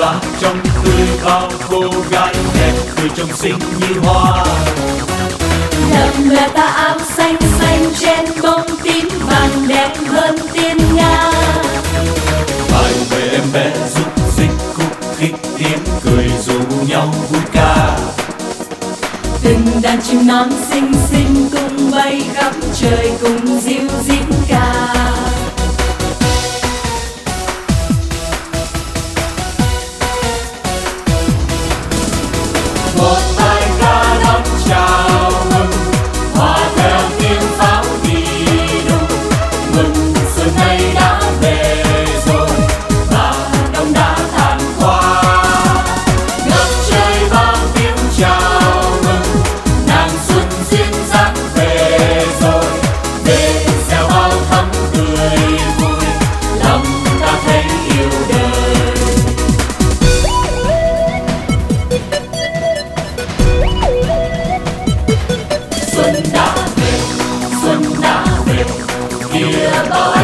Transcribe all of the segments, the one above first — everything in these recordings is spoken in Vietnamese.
lãng trong tươi bao cô gái đẹp tươi trong xinh như hoa. Lầm là ta áo xanh xanh trên bông tím vàng đẹp hơn tiên nga. Bài về em bé giúp dịch khúc khích tiếng cười dù nhau vui ca. Từng đàn chim non xinh xinh cùng bay khắp trời cùng diêu diễm ca. feel a boy.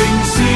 things. See.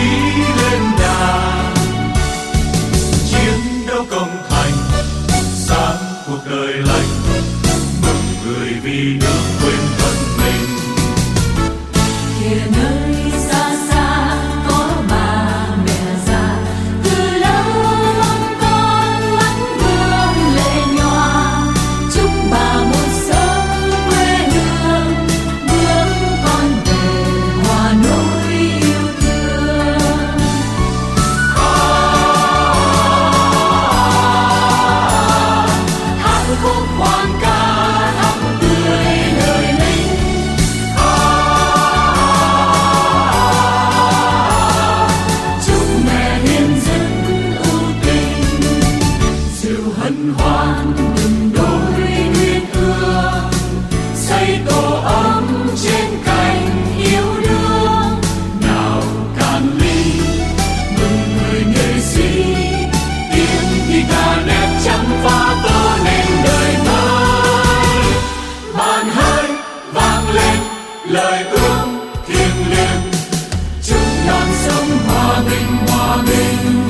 Amém.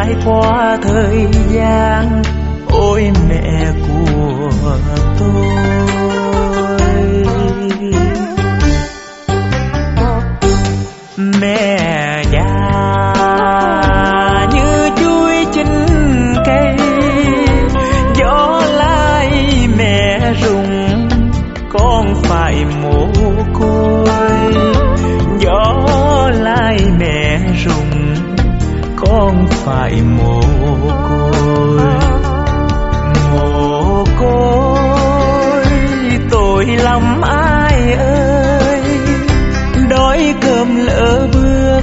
mãi qua thời phải mồ côi. Mồ côi tôi lắm ai ơi. Đói cơm lỡ bước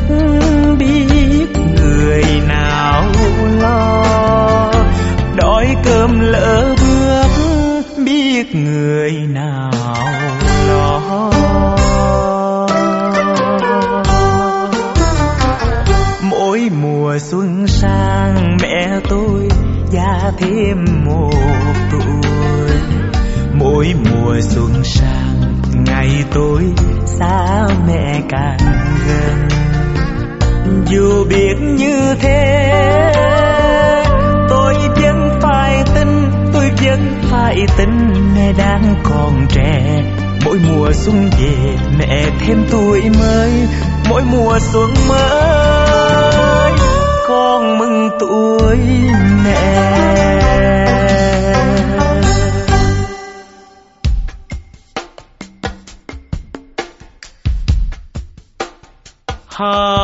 biết người nào lo. Đói cơm lỡ bước biết người nào lo. Mỗi mùa xuân sang mẹ tôi già thêm một tuổi. Mỗi mùa xuân sang, ngày tôi xa mẹ càng gần. Dù biết như thế, tôi vẫn phải tin, tôi vẫn phải tin mẹ đang còn trẻ. Mỗi mùa xuân về, mẹ thêm tuổi mới. Mỗi mùa xuân mới con mừng tuổi mẹ. Hãy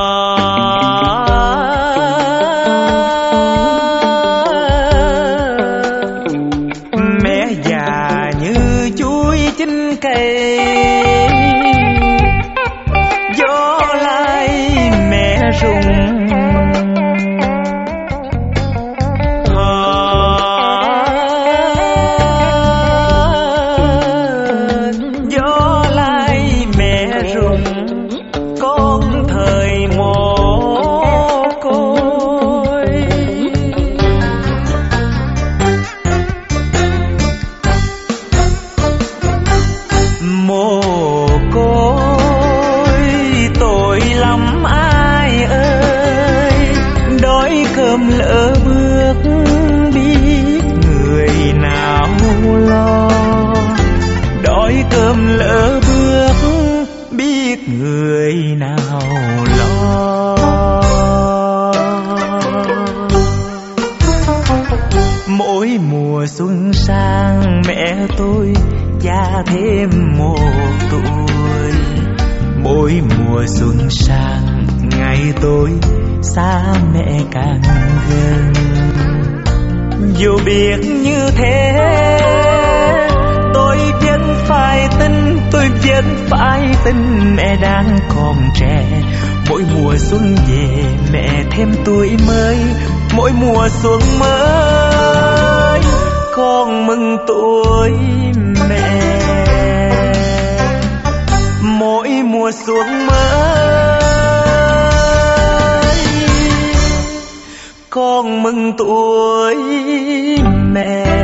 tôi xa mẹ càng gần. Dù biết như thế, tôi vẫn phải tin, tôi vẫn phải tin mẹ đang còn trẻ. Mỗi mùa xuân về, mẹ thêm tuổi mới. Mỗi mùa xuân mới, con mừng tuổi mẹ. Mỗi mùa xuân mới. con mừng tuổi mẹ.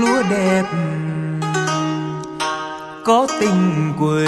lúa đẹp có tình quê.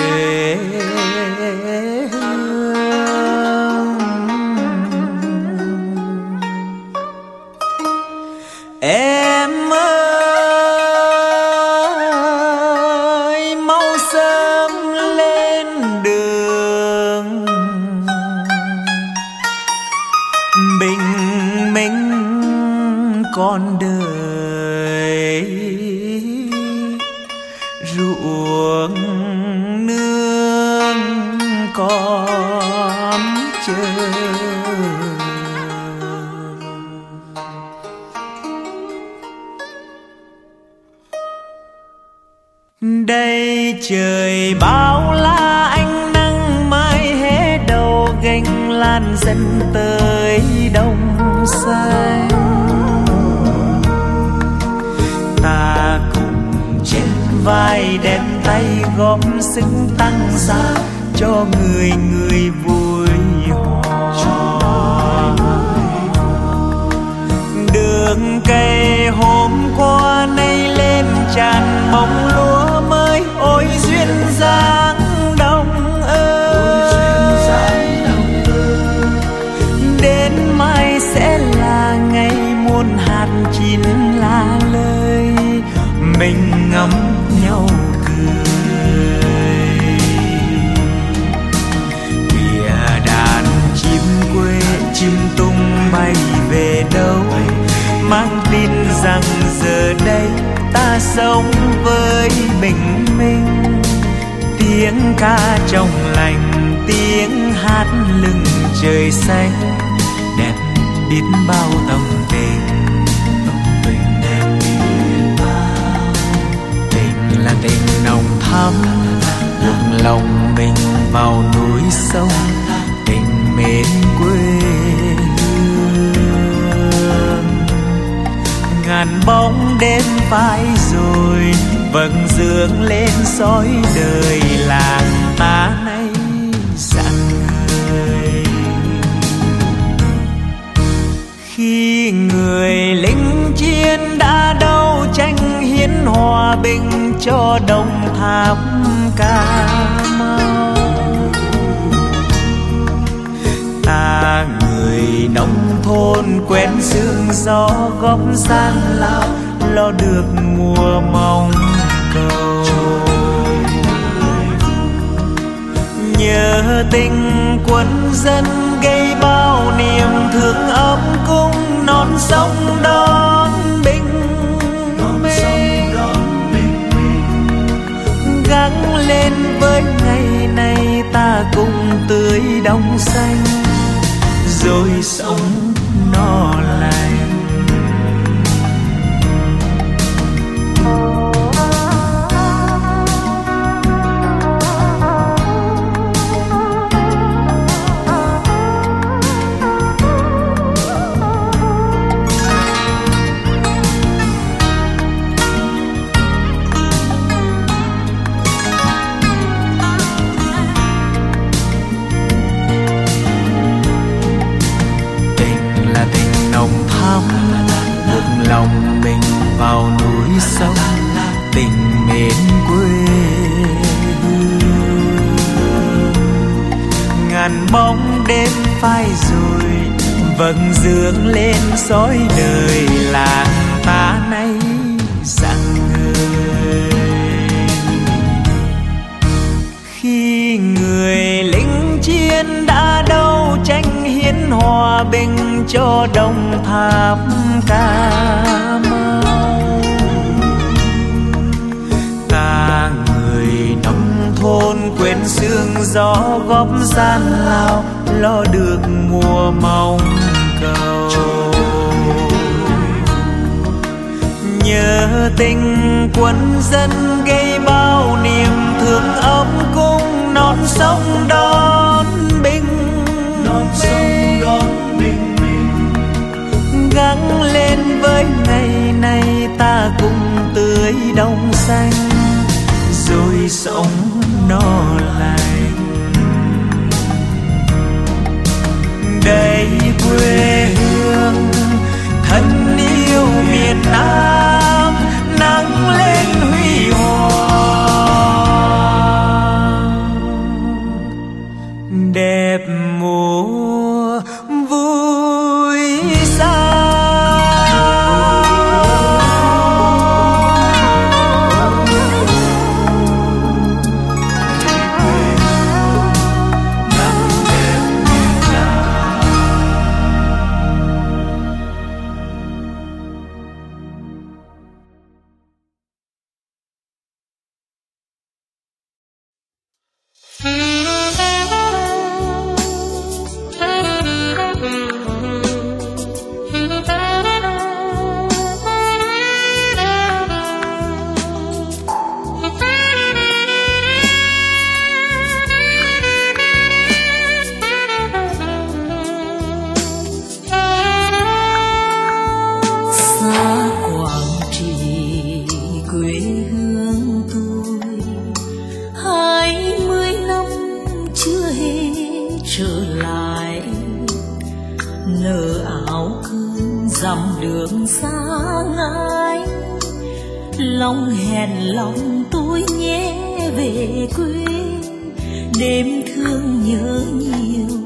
say. Ta cùng trên vai đem tay góp sức tăng ra cho người người vui rằng giờ đây ta sống với bình minh tiếng ca trong lành, tiếng hát lưng trời xanh. Đẹp biết bao tâm tình tình là tình. Nồng thắm buộc lòng mình vào núi sông. ngàn bóng đêm phai rồi, vầng dương lên soi đời là ta nay dặn người khi người lính chiến đã đấu tranh hiến hòa bình cho đồng tháp cao người nông thôn quen sương gió góp gian lao lo được mùa mong cầu. Nhớ tình quân dân gây bao niềm thương ấm cung non sông đón bình minh. Gắng lên với ngày này ta cùng tươi đông xanh rồi sống no là vào núi sông, tình mến quê. Ngàn bóng đêm phai rồi, vầng dương lên soi đời làng ta hòa bình cho đồng tháp ca mau ta người nông thôn quên sương gió góp gian lao, lo được mùa mong cầu nhớ tình quân dân gây bao niềm thương ấm cung non sông đó. Nắng lên với ngày này ta cùng tươi đông xanh, rồi sống no lành đây quê hương thân yêu miền Nam. Lòng hẹn lòng tôi nhé về quê. Đêm thương nhớ nhiều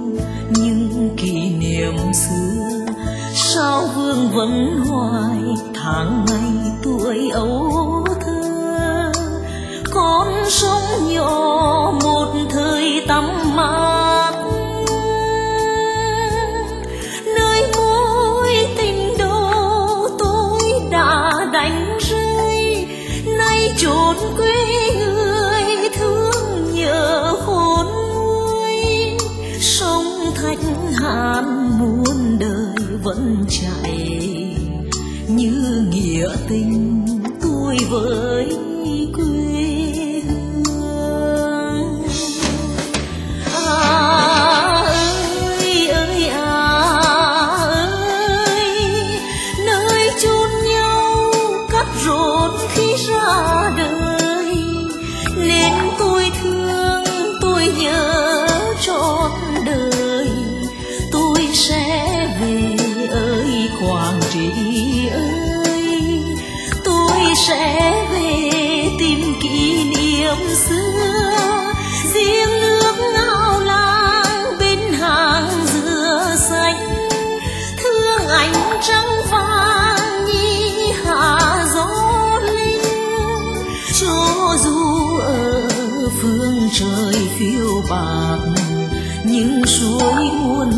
những kỷ niệm xưa, sao vương vẫn hoài tháng ngày tuổi ấu thơ. Con sông nhỏ một nghĩa tình tôi với đông xưa. Riêng nước ngao lang bên hàng dừa xanh thương ảnh trắng vàng nhi hạ gió linh cho dù ở phương trời phiêu bạc, nhưng suối muôn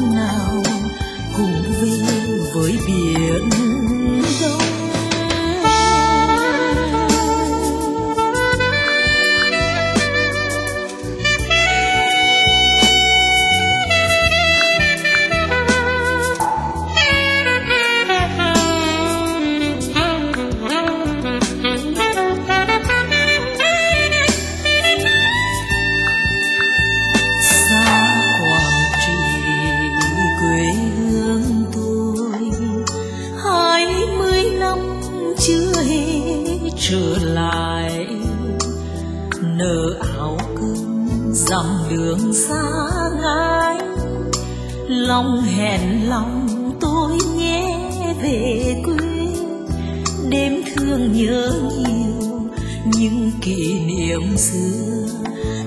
em thương nhớ nhiều những kỷ niệm xưa.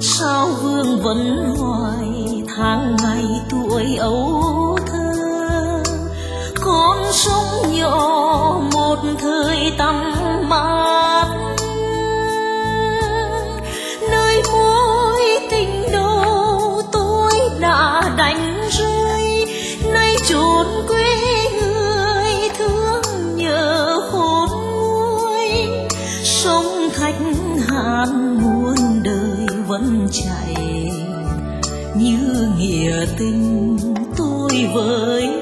Sao vương vẫn hoài tháng ngày tuổi ấu thơ? Con sông nhỏ một thời tăm nghĩa tình tôi với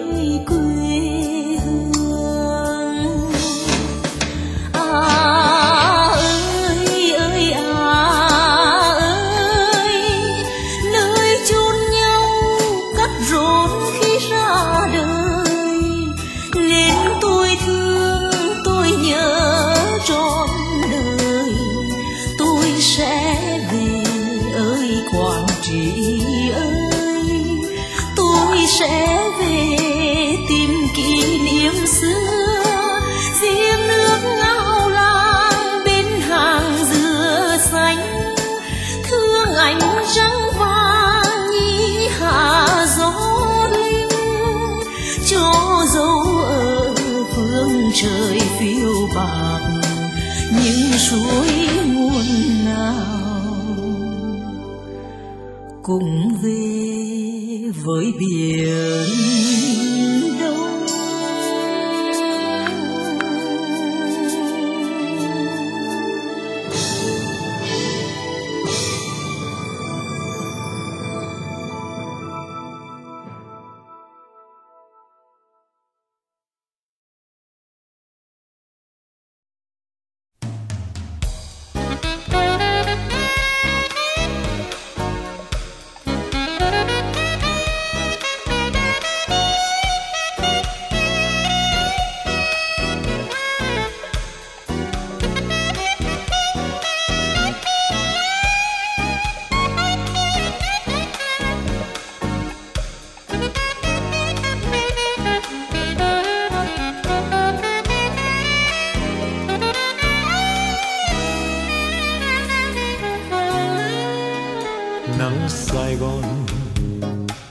Sài Gòn.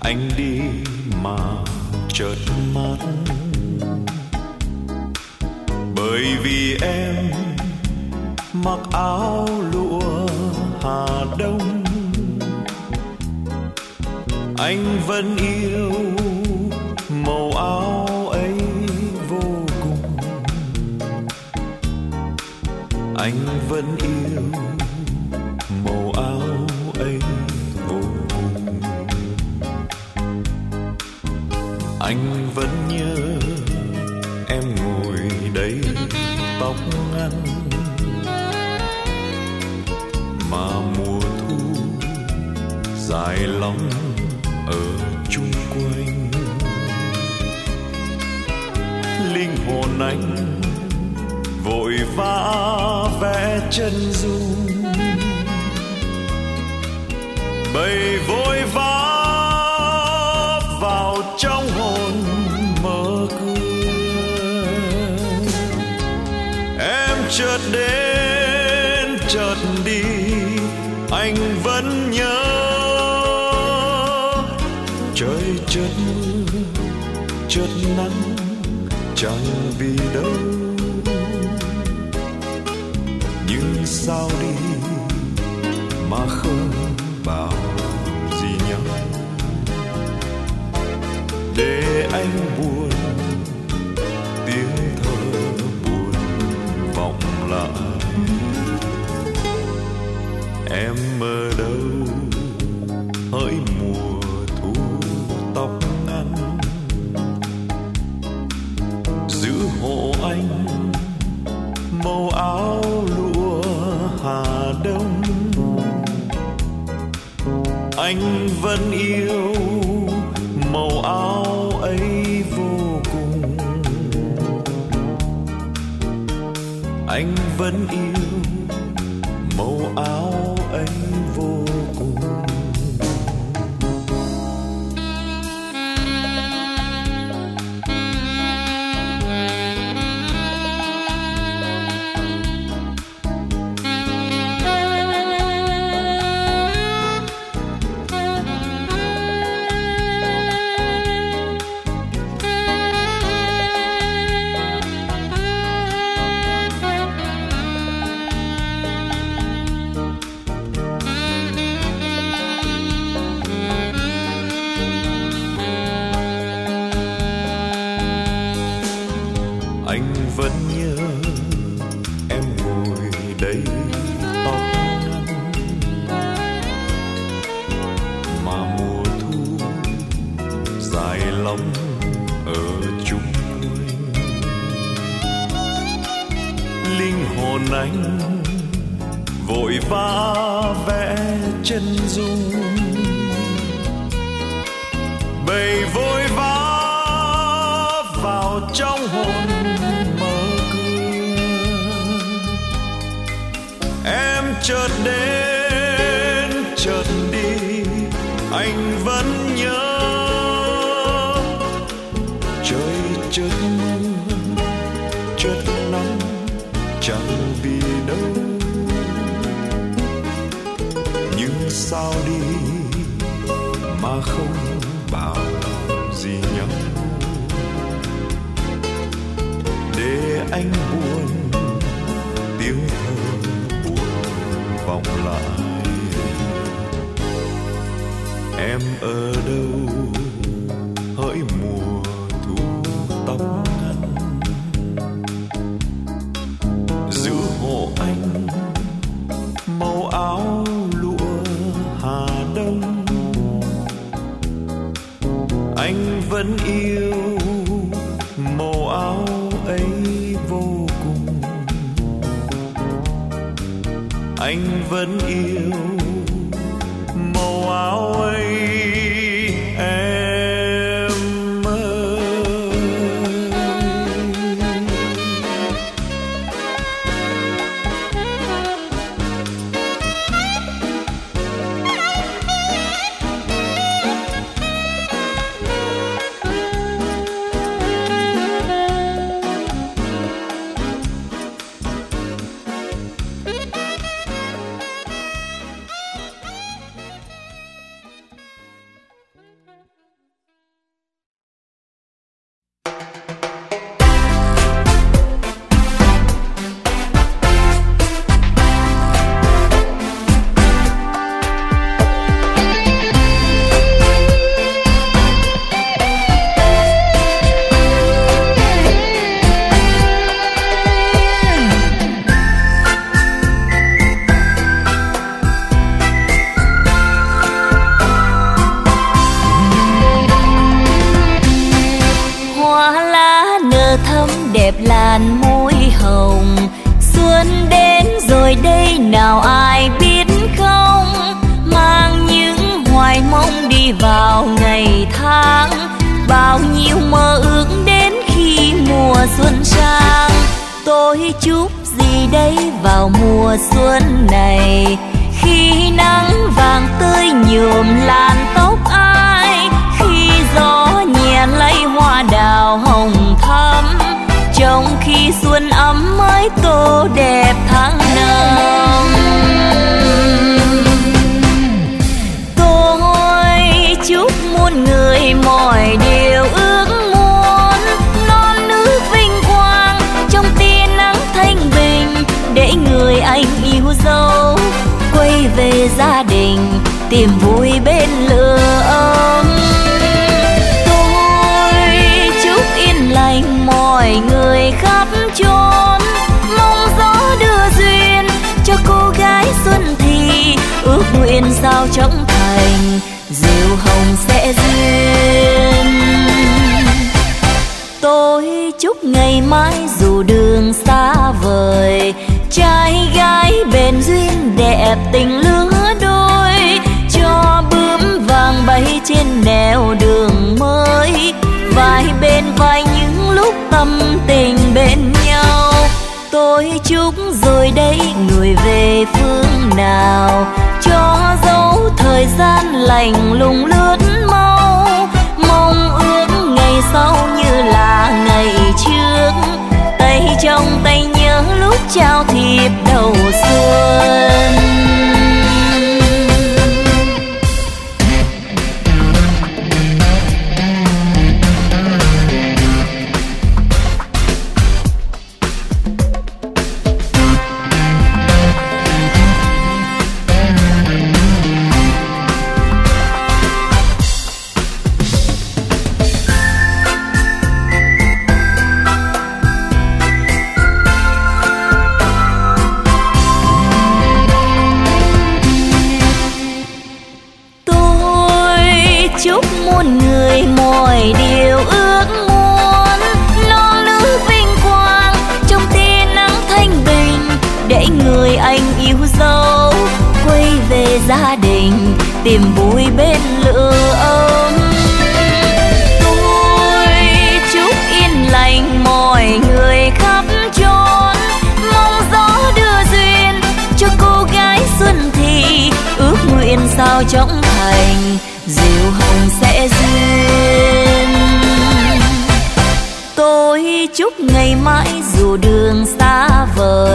Anh đi mà chợt mắt. Bởi vì em mặc áo lụa Hà Đông. Anh vẫn yêu màu áo vẽ chân dung. Bầy vội vã vào trong hồn mơ cười em chợt đến, chợt đi, anh vẫn nhớ. Trời chợt mưa, chợt nắng, chẳng vì đâu. sao đi mà không bảo gì nhau để anh buồn, tiếng thơ buồn, vọng lại. Em ơi anh vẫn yêu chẳng vì đâu. Nhưng sao đi mà không bảo gì nhau. Để anh buồn, tiếng thơ buồn vọng lại. Em ở đâu? vẫn yêu màu áo ấy vô cùng. Anh vẫn yêu đẹp tháng năm. Tôi chúc muôn người mọi điều ước muốn. Non nước vinh quang trong tia nắng thanh bình, để người anh yêu dấu. Quay về gia đình, tìm vui bên lửa sao trống thành, diều hồng sẽ duyên. Tôi chúc ngày mai dù đường xa vời, trai gái bền duyên đẹp tình lứa đôi, cho bướm vàng bay trên nẻo đường mới. Vai bên vai những lúc tâm tình bên nhau, tôi chúc rồi đây người về phương nào cho dấu thời gian lành lùng lướt mau. Mong ước ngày sau như là ngày trước. Tay trong tay nhớ lúc trao thì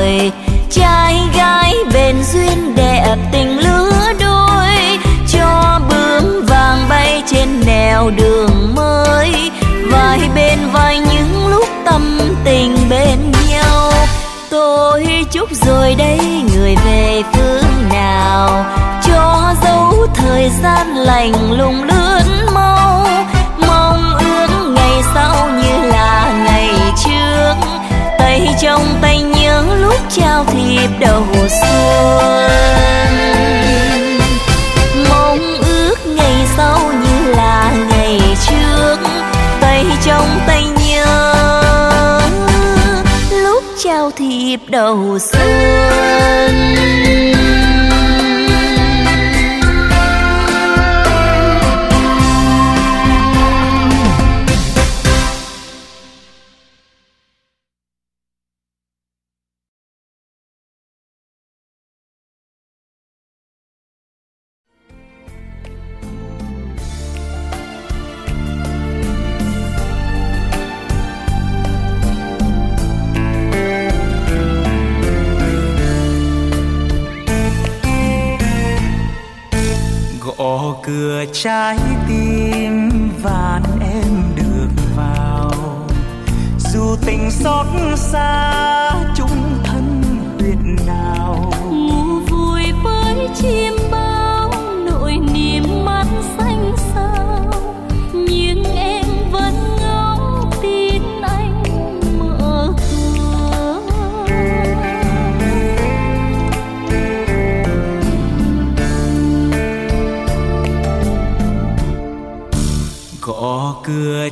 vời trai gái bền duyên đẹp tình lứa đôi, cho bướm vàng bay trên nẻo đường mới, vai bên vai những lúc tâm tình bên nhau. Tôi chúc rồi đây người về phương nào, cho dấu thời gian lành lùng lướt mau. Mong ước ngày sau như là ngày trước, tay trong tay trao thiệp đầu xuân. Mong ước ngày sau như là ngày trước, tay trong tay nhớ. Lúc trao thiệp đầu xuân. Cửa trái tim vạn em được vào. Dù tình xót xa chung thân tuyệt nào, ngủ vui với chim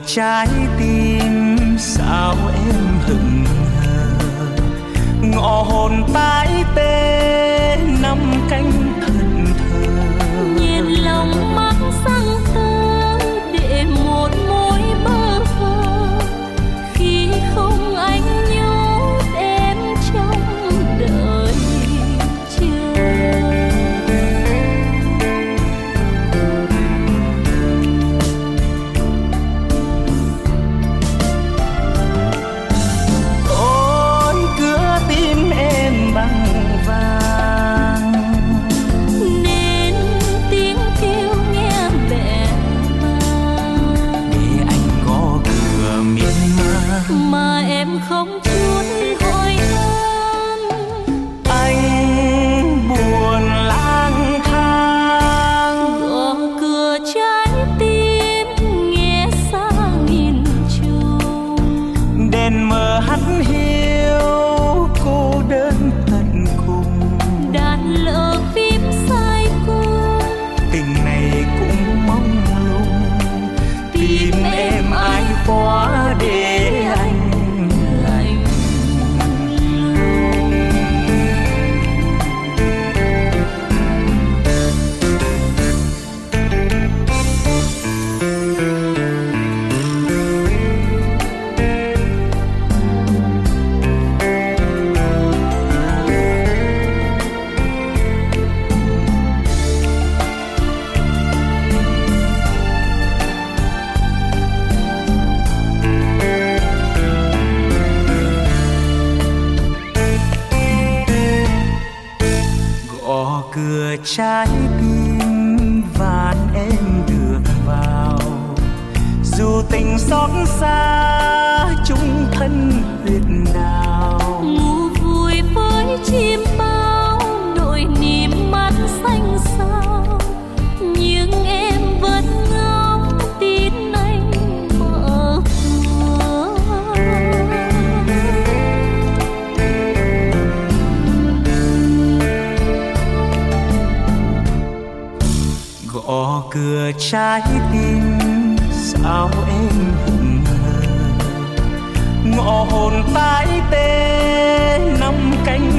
trái tim sao em hững hờ ngõ hồn tái tê cửa trái tim vàn em được vào. Dù tình xót xa chung thân huyệt nào cửa trái tim sao em hững hờ. Ngõ hồn tái tê năm cánh